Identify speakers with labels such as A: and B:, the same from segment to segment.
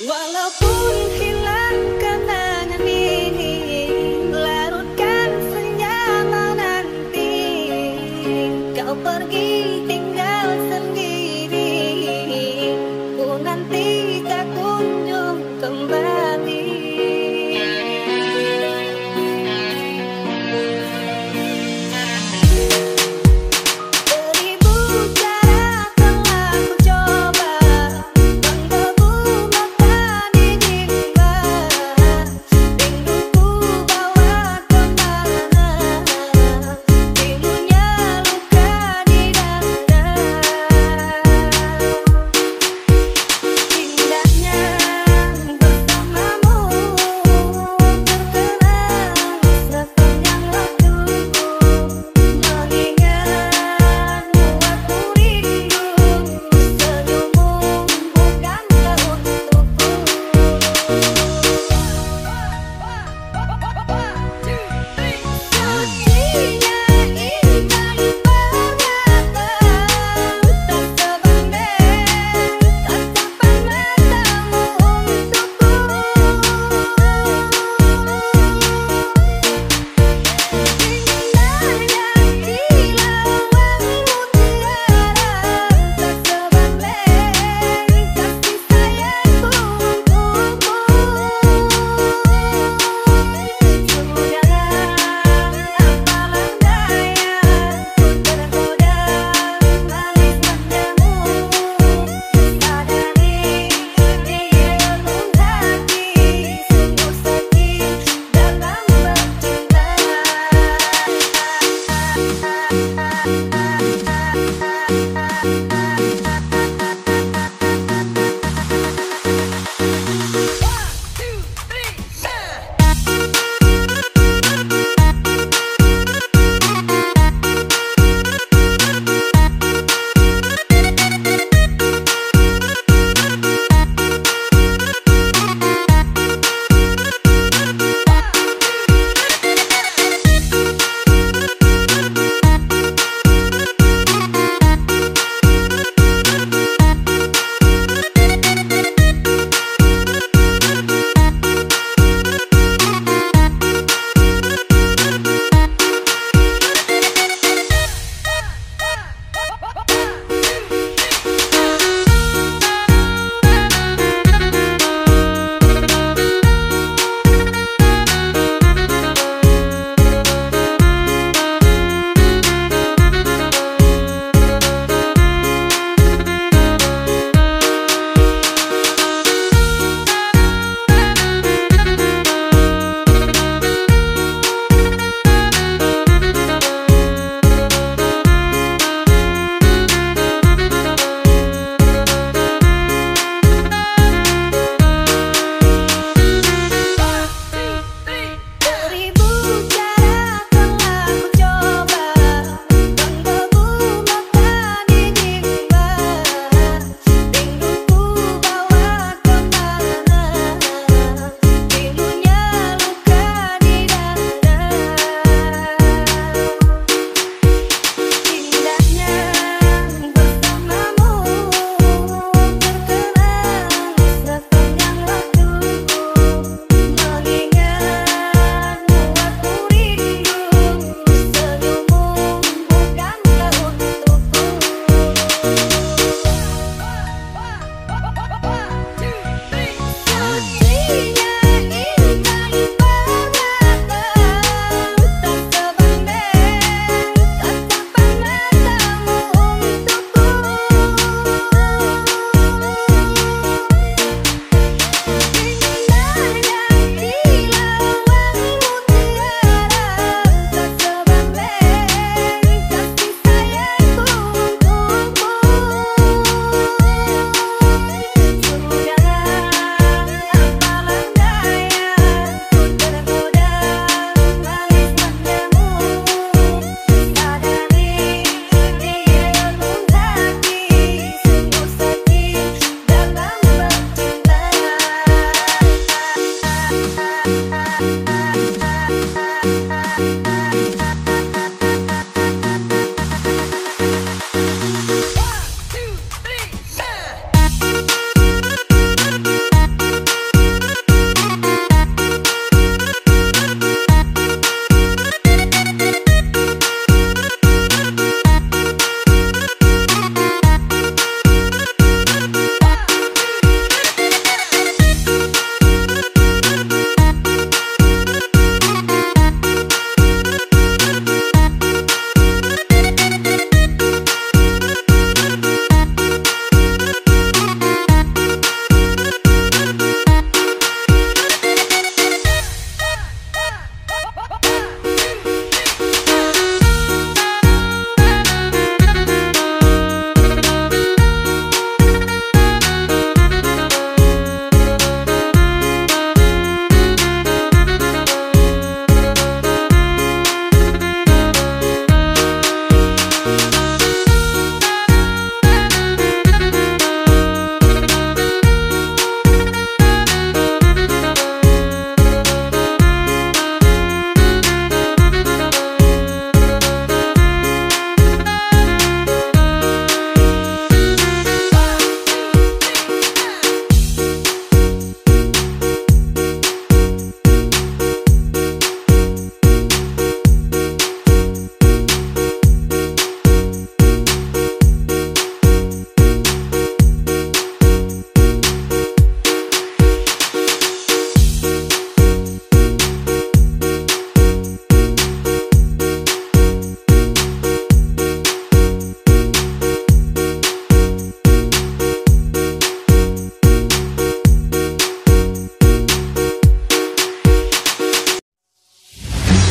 A: Walaupun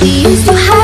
B: used to have